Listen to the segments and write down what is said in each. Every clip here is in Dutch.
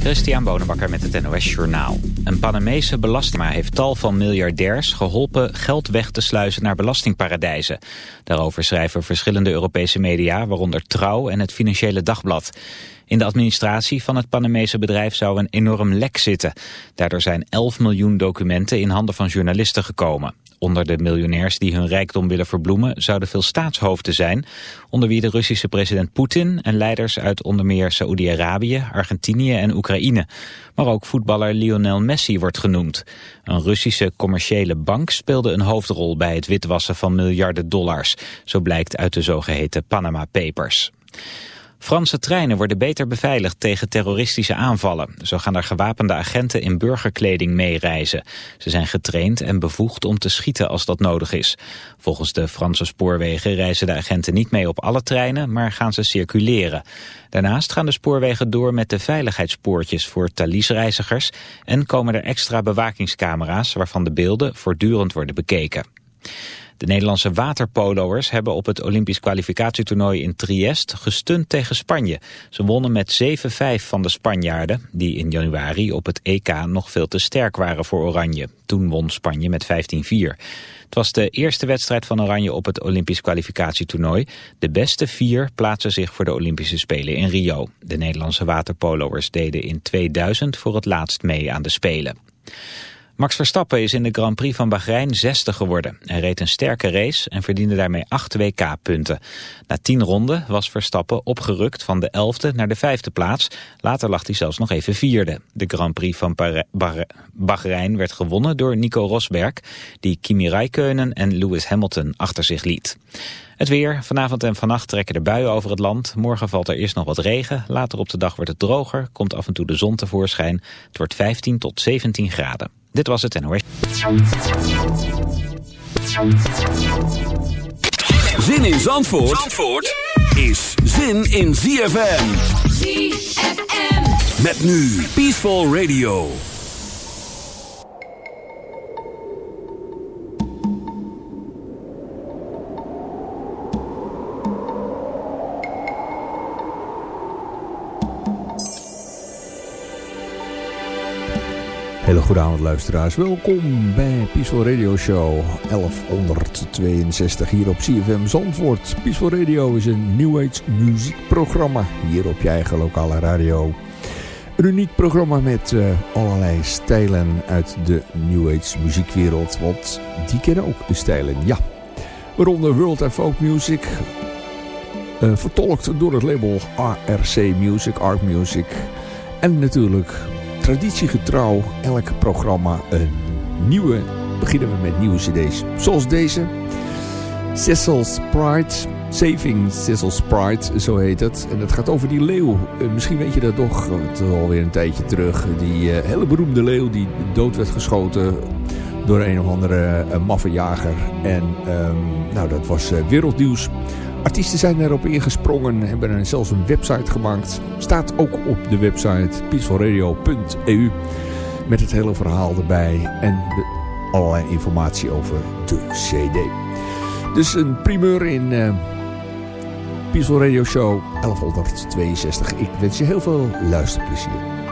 Christian Bonenbakker met het NOS Journaal. Een Panamese belastingma heeft tal van miljardairs geholpen geld weg te sluizen naar belastingparadijzen. Daarover schrijven verschillende Europese media, waaronder Trouw en het Financiële Dagblad. In de administratie van het Panamese bedrijf zou een enorm lek zitten. Daardoor zijn 11 miljoen documenten in handen van journalisten gekomen. Onder de miljonairs die hun rijkdom willen verbloemen zouden veel staatshoofden zijn, onder wie de Russische president Poetin en leiders uit onder meer Saoedi-Arabië, Argentinië en Oekraïne. Maar ook voetballer Lionel Messi wordt genoemd. Een Russische commerciële bank speelde een hoofdrol bij het witwassen van miljarden dollars, zo blijkt uit de zogeheten Panama Papers. Franse treinen worden beter beveiligd tegen terroristische aanvallen. Zo gaan er gewapende agenten in burgerkleding meereizen. Ze zijn getraind en bevoegd om te schieten als dat nodig is. Volgens de Franse spoorwegen reizen de agenten niet mee op alle treinen, maar gaan ze circuleren. Daarnaast gaan de spoorwegen door met de veiligheidspoortjes voor Thalys-reizigers... en komen er extra bewakingscamera's waarvan de beelden voortdurend worden bekeken. De Nederlandse waterpolo'ers hebben op het Olympisch kwalificatietoernooi in Triest gestund tegen Spanje. Ze wonnen met 7-5 van de Spanjaarden, die in januari op het EK nog veel te sterk waren voor Oranje. Toen won Spanje met 15-4. Het was de eerste wedstrijd van Oranje op het Olympisch kwalificatietoernooi. De beste vier plaatsen zich voor de Olympische Spelen in Rio. De Nederlandse waterpolo'ers deden in 2000 voor het laatst mee aan de Spelen. Max Verstappen is in de Grand Prix van Bahrein zesde geworden. Hij reed een sterke race en verdiende daarmee acht WK-punten. Na tien ronden was Verstappen opgerukt van de elfde naar de vijfde plaats. Later lag hij zelfs nog even vierde. De Grand Prix van Bahrein werd gewonnen door Nico Rosberg... die Kimi Räikkönen en Lewis Hamilton achter zich liet. Het weer. Vanavond en vannacht trekken de buien over het land. Morgen valt er eerst nog wat regen. Later op de dag wordt het droger. Komt af en toe de zon tevoorschijn. Het wordt 15 tot 17 graden. Dit was het NOS. Zin in Zandvoort, Zandvoort is zin in ZFM. ZFM. Met nu Peaceful Radio. Hele goede avond luisteraars. Welkom bij Peaceful Radio Show 1162 hier op CFM Zandvoort. Peaceful Radio is een New Age muziekprogramma hier op je eigen lokale radio. Een uniek programma met uh, allerlei stijlen uit de New Age muziekwereld. Want die kennen ook de stijlen, ja. Waaronder World and Folk Music. Uh, vertolkt door het label ARC Music, Art Music. En natuurlijk traditiegetrouw elk programma een nieuwe, beginnen we met nieuwe cd's. Zoals deze, Cecil's Pride, Saving Cecil's Pride, zo heet het. En het gaat over die leeuw. Eh, misschien weet je dat toch, is alweer een tijdje terug. Die uh, hele beroemde leeuw die dood werd geschoten door een of andere uh, maffe jager. En um, nou, dat was wereldnieuws. Artiesten zijn erop ingesprongen, hebben er zelfs een website gemaakt. Staat ook op de website peacefulradio.eu met het hele verhaal erbij en allerlei informatie over de CD. Dus een primeur in uh, Radio Show 1162. Ik wens je heel veel luisterplezier.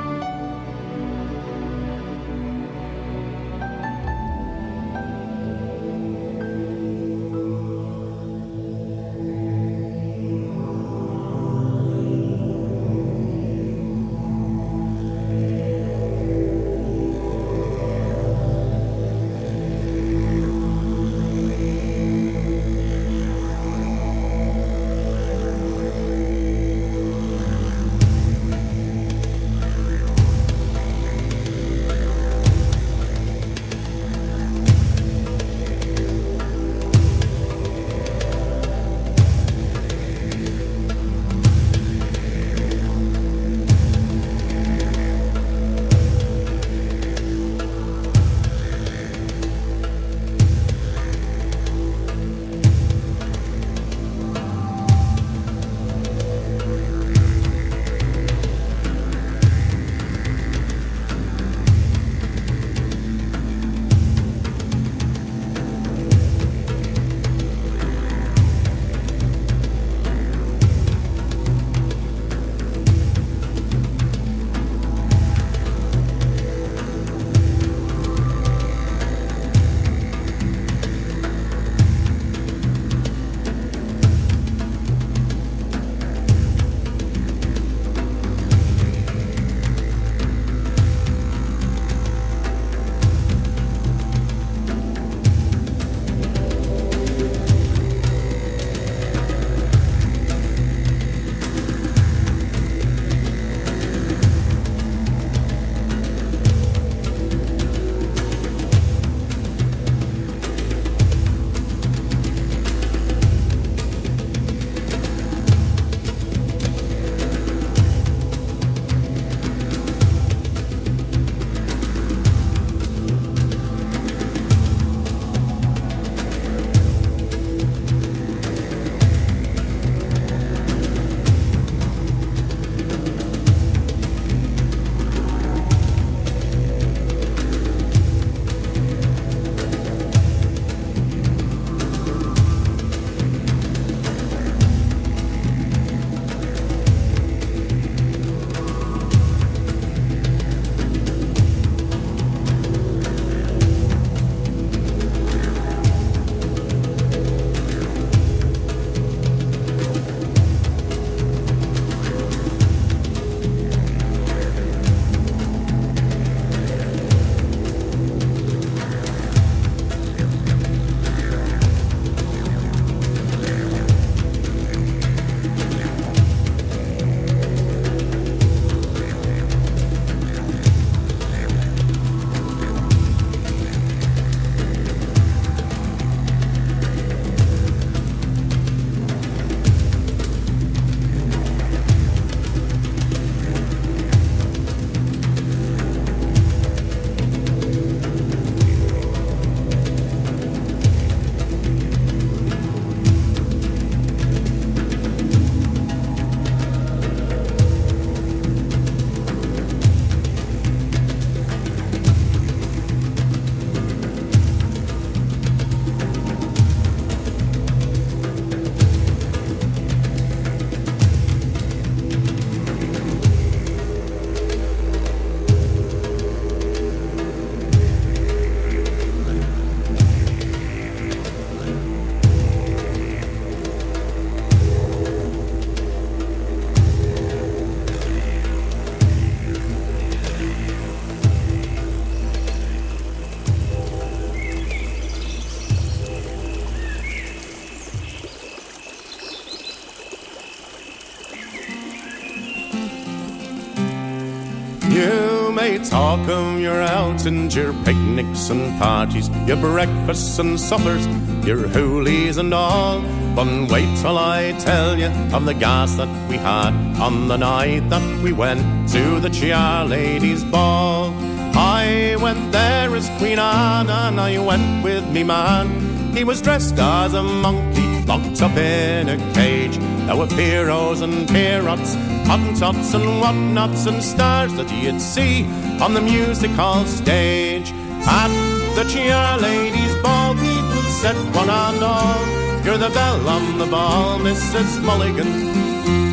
Talk of your outings, your picnics and parties, your breakfasts and suppers, your hoolies and all. But wait till I tell you of the gas that we had on the night that we went to the Chia Ladies' Ball. I went there as Queen Anne, and I went with me man. He was dressed as a monkey, locked up in a cage. There were Pierrots and Pierrots, Hottentots and whatnots, and stars that you'd see on the music hall stage. At the Chia Ladies' Ball, people said one and all. You're the belle on the ball, Mrs. Mulligan.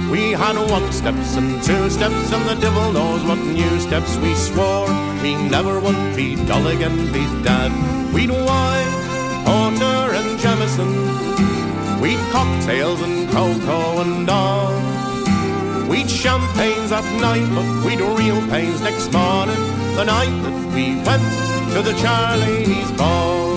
We had one steps and two steps, and the devil knows what new steps we swore. We never would be dull again, be dead. We'd wine, porter and Jameson. We'd cocktails and cocoa and all. We'd champagnes at night, but we'd real pains next morning. The night that we went to the Charlie's ball.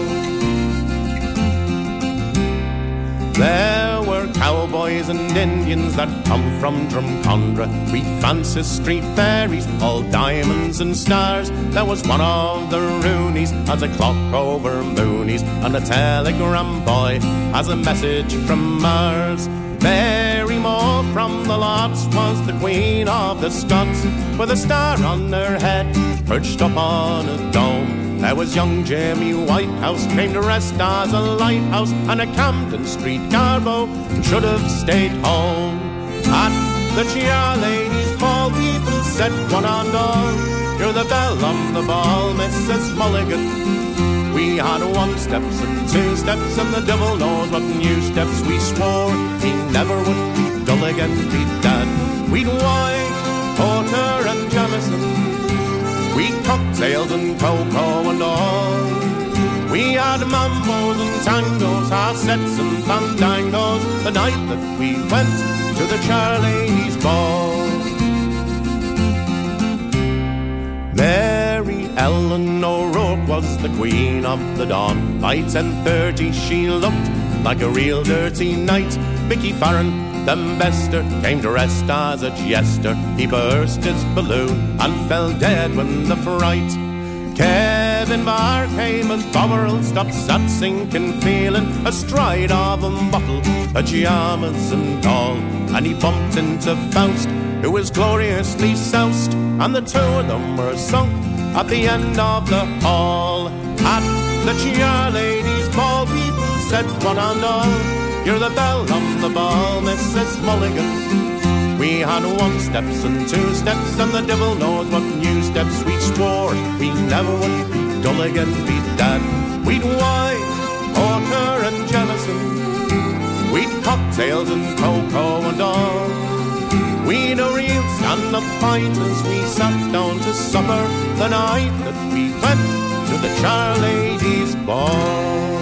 There were cowboys and Indians that come from Drumcondra. We Francis Street fairies, all diamonds and stars. There was one of the Roonies as a clock over Moonies, and a telegram boy has a message from Mars. Mary Moore from the lots was the queen of the Scots, with a star on her head, perched up on a dome. There was young Jamie Whitehouse, came to rest as a lighthouse, and a Camden Street Garbo should have stayed home. At the Chia Ladies' Ball, people said one and all, You're the belle on the ball, Mrs. Mulligan. We had one steps and two steps, and the devil knows what new steps we swore. He never would be dull again, be dead. We'd wine, porter, and Jameson. We'd cocktails and cocoa and all. We had mambos and tangos, our sets and fandangos, the night that we went to the Charlie's Ball. Mary Ellen O'Rourke was the queen of the dawn. By 10.30 she looked like a real dirty knight. Mickey Farron the bester came to rest as a jester. He burst his balloon and fell dead when the fright. Kevin Barr came as Bomeril stopped that sinking feeling astride of a bottle, a Giamas and all. And he bumped into Faust, who was gloriously soused, and the two of them were sunk at the end of the hall. At the Chia Ladies' Ball, people said one and all. You're the belle on the ball, Mrs. Mulligan. We had one steps and two steps, and the devil knows what new steps we swore. We never would be dull again, be dead. We'd wine, porter and Jameson. We'd cocktails and cocoa and all. We'd a real stand-up fight as we sat down to supper the night that we went to the Charladies' ball.